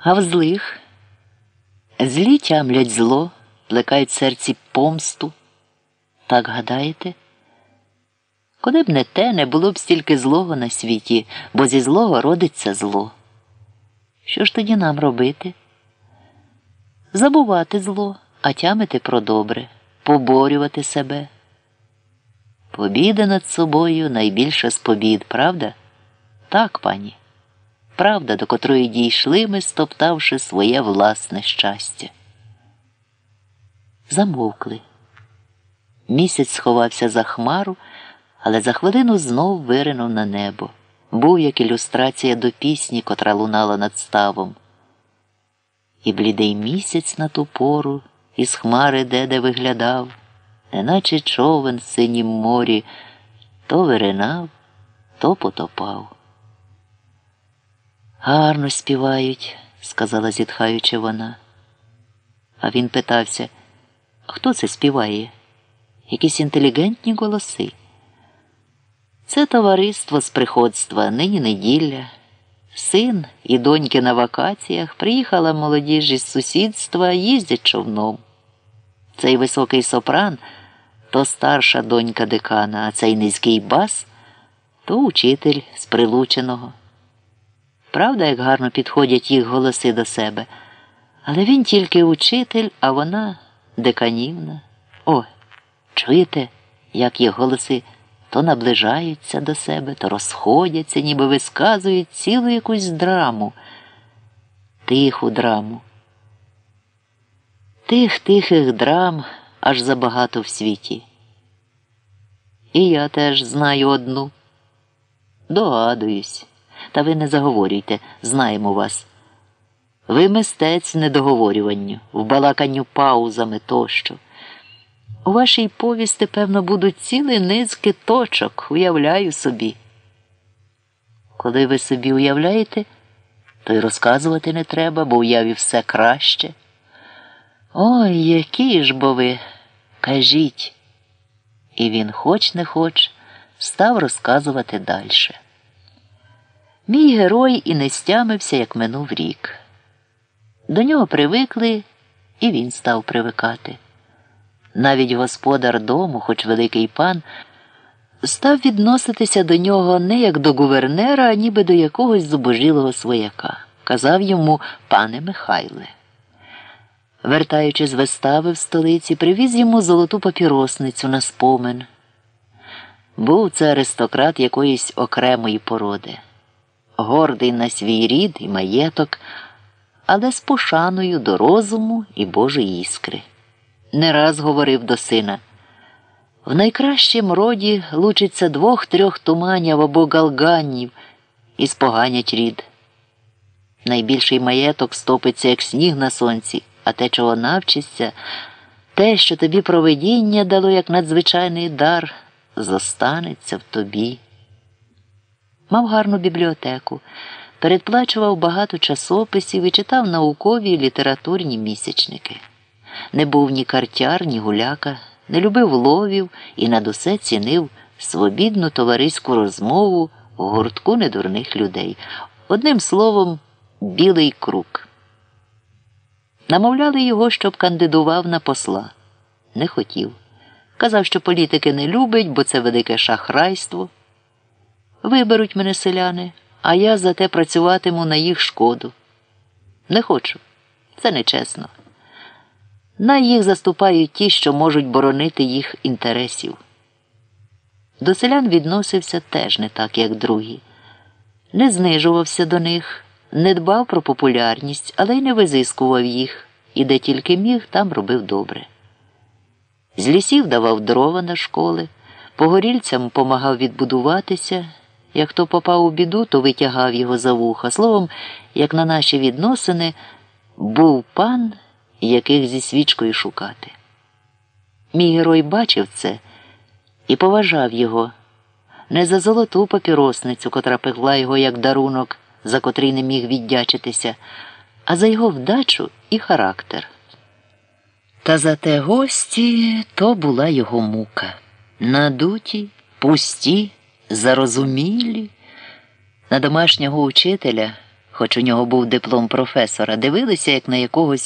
А в злих злі тямлять зло, плекають серці помсту. Так гадаєте? Коли б не те, не було б стільки злого на світі, бо зі злого родиться зло. Що ж тоді нам робити? Забувати зло, а тямити про добре, поборювати себе. Побіда над собою найбільша з побід, правда? Так, пані. Правда, до котрої дійшли ми, стоптавши своє власне щастя. Замовкли. Місяць сховався за хмару, але за хвилину знов виринув на небо. Був як ілюстрація до пісні, котра лунала над ставом. І блідий місяць на ту пору із хмари де-де виглядав, неначе човен в синім морі, то виринав, то потопав. Гарно співають, сказала зітхаючи вона. А він питався, хто це співає? Якісь інтелігентні голоси. Це товариство з приходства, нині неділя. Син і доньки на вакаціях приїхала молодіж із сусідства, їздять човном. Цей високий сопран то старша донька декана, а цей низький бас то учитель з прилученого. Правда, як гарно підходять їх голоси до себе, але він тільки учитель, а вона деканівна. О, чуєте, як їх голоси то наближаються до себе, то розходяться, ніби висказують цілу якусь драму, тиху драму. Тих тихих драм аж забагато в світі. І я теж знаю одну. Догадуюсь, та ви не заговорюйте, знаємо вас. Ви мистець недоговорюванню, в балаканню паузами тощо. У вашій повісти, певно, будуть цілі низки точок, уявляю собі. Коли ви собі уявляєте, то й розказувати не треба, бо уяві все краще. Ой, які ж бо ви, кажіть. І він, хоч не хоч, став розказувати далі. Мій герой і не стямився, як минув рік. До нього привикли, і він став привикати. Навіть господар дому, хоч великий пан, став відноситися до нього не як до гувернера, а ніби до якогось зубожілого свояка. Казав йому пане Михайле. Вертаючи з вистави в столиці, привіз йому золоту папіросницю на спомин. Був це аристократ якоїсь окремої породи, гордий на свій рід і маєток, але з пошаною до розуму і Божої іскри не раз говорив до сина. В найкращім роді лучиться двох-трьох туманів або галганів і споганять рід. Найбільший маєток стопиться, як сніг на сонці, а те, чого навчишся, те, що тобі провидіння дало як надзвичайний дар, зостанеться в тобі. Мав гарну бібліотеку, передплачував багато часописів і читав наукові і літературні місячники не був ні картяр, ні гуляка, не любив ловів і над усе цінив свобідну товариську розмову в гуртку недурних людей. Одним словом, білий круг. Намовляли його, щоб кандидував на посла. Не хотів. Казав, що політики не любить, бо це велике шахрайство. Виберуть мене селяни, а я зате працюватиму на їх шкоду. Не хочу. Це нечесно. На їх заступають ті, що можуть боронити їх інтересів. До селян відносився теж не так, як другі, не знижувався до них, не дбав про популярність, але й не визискував їх, і де тільки міг, там робив добре. З лісів давав дрова на школи, погорільцям помагав відбудуватися. Як хто попав у біду, то витягав його за вуха. Словом, як на наші відносини, був пан яких зі свічкою шукати. Мій герой бачив це і поважав його не за золоту папіросницю, котра пекла його як дарунок, за котрий не міг віддячитися, а за його вдачу і характер. Та за те гості то була його мука. Надуті, пусті, зарозумілі. На домашнього учителя хоч у нього був диплом професора, дивилися як на якогось